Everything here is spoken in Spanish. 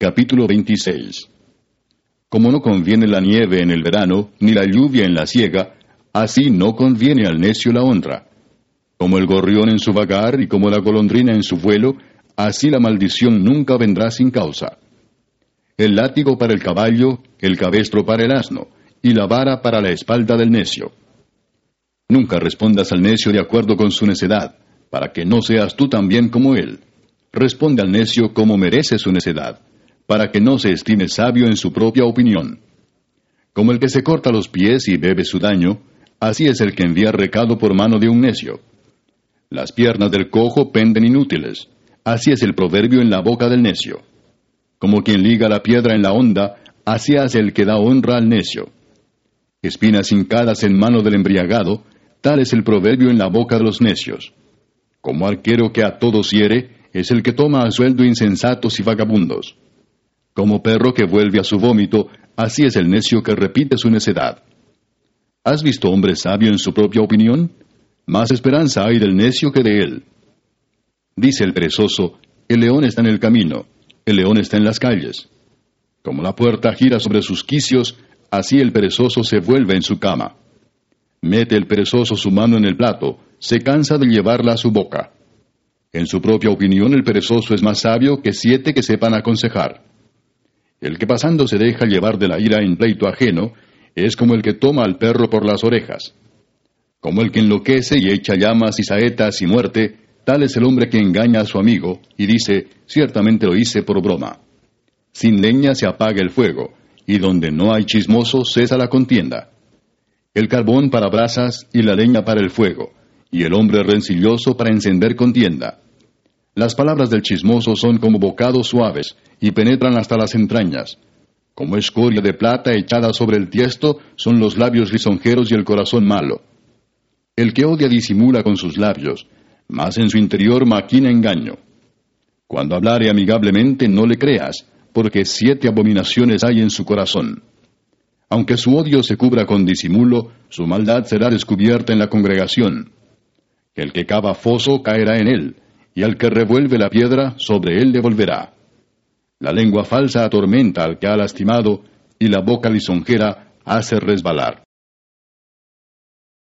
Capítulo 26 Como no conviene la nieve en el verano, ni la lluvia en la siega, así no conviene al necio la honra. Como el gorrión en su vagar y como la golondrina en su vuelo, así la maldición nunca vendrá sin causa. El látigo para el caballo, el cabestro para el asno, y la vara para la espalda del necio. Nunca respondas al necio de acuerdo con su necedad, para que no seas tú también como él. Responde al necio como merece su necedad para que no se estime sabio en su propia opinión. Como el que se corta los pies y bebe su daño, así es el que envía recado por mano de un necio. Las piernas del cojo penden inútiles, así es el proverbio en la boca del necio. Como quien liga la piedra en la honda, así hace el que da honra al necio. Espinas hincadas en mano del embriagado, tal es el proverbio en la boca de los necios. Como arquero que a todos hiere, es el que toma a sueldo insensatos y vagabundos. Como perro que vuelve a su vómito, así es el necio que repite su necedad. ¿Has visto hombre sabio en su propia opinión? Más esperanza hay del necio que de él. Dice el perezoso, el león está en el camino, el león está en las calles. Como la puerta gira sobre sus quicios, así el perezoso se vuelve en su cama. Mete el perezoso su mano en el plato, se cansa de llevarla a su boca. En su propia opinión el perezoso es más sabio que siete que sepan aconsejar. El que pasando se deja llevar de la ira en pleito ajeno, es como el que toma al perro por las orejas. Como el que enloquece y echa llamas y saetas y muerte, tal es el hombre que engaña a su amigo y dice, ciertamente lo hice por broma. Sin leña se apaga el fuego, y donde no hay chismoso cesa la contienda. El carbón para brasas y la leña para el fuego, y el hombre rencilloso para encender contienda. Las palabras del chismoso son como bocados suaves y penetran hasta las entrañas. Como escoria de plata echada sobre el tiesto son los labios lisonjeros y el corazón malo. El que odia disimula con sus labios, mas en su interior maquina engaño. Cuando hablare amigablemente no le creas, porque siete abominaciones hay en su corazón. Aunque su odio se cubra con disimulo, su maldad será descubierta en la congregación. El que cava foso caerá en él, y al que revuelve la piedra, sobre él devolverá. La lengua falsa atormenta al que ha lastimado, y la boca lisonjera hace resbalar.